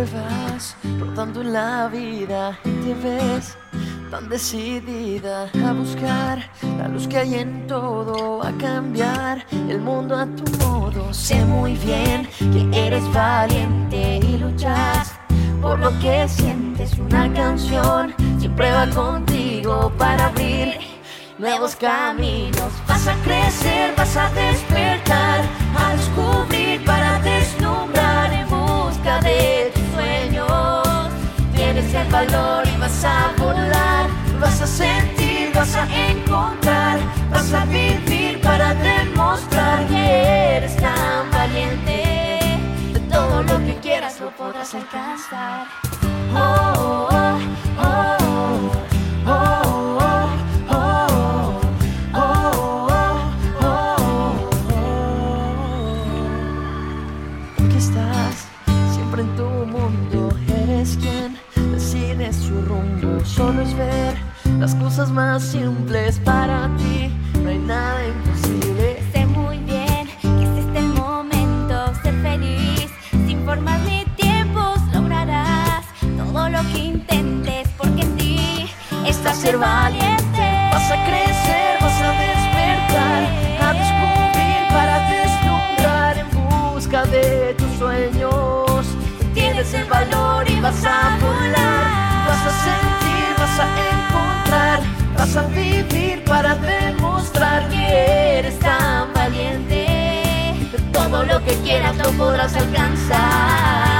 Siempre vas rodando en la vida te ves tan decidida a buscar la luz que hay en todo, a cambiar el mundo a tu modo. Sé muy bien que eres valiente y luchas por lo que sientes. Una canción siempre va contigo para abrir nuevos caminos. Vas a crecer, vas a despertar, a descubrir y vas a volar, vas a sentir, vas a encontrar, vas a vivir para demostrar que eres tan valiente. De todo lo que quieras lo podrás alcanzar. Solo es ver las cosas más simples para ti. No hay nada imposible. Sé muy bien que es este el momento, ser feliz. Sin formas ni tiempos lograrás todo lo que intentes, porque en ti está ser valiente. Vas a crecer, vas a despertar, a descubrir para deslumbrar en busca de tus sueños. Tienes el valor y vas a volar, vas a encontrar, vas a vivir para demostrar que eres tan valiente. Todo lo que quieras lo podrás alcanzar.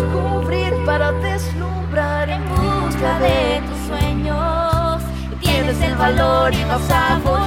Descubrir para deslumbrar en busca de tus sueños. Tienes el valor y vas a.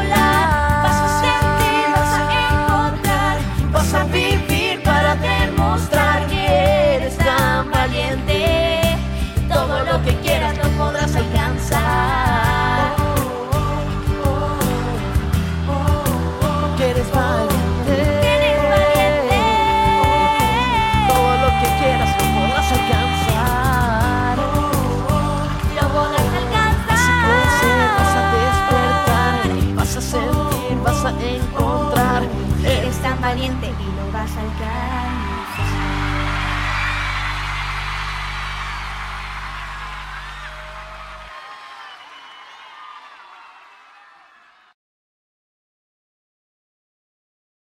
valiente y lo vas a alcanzar.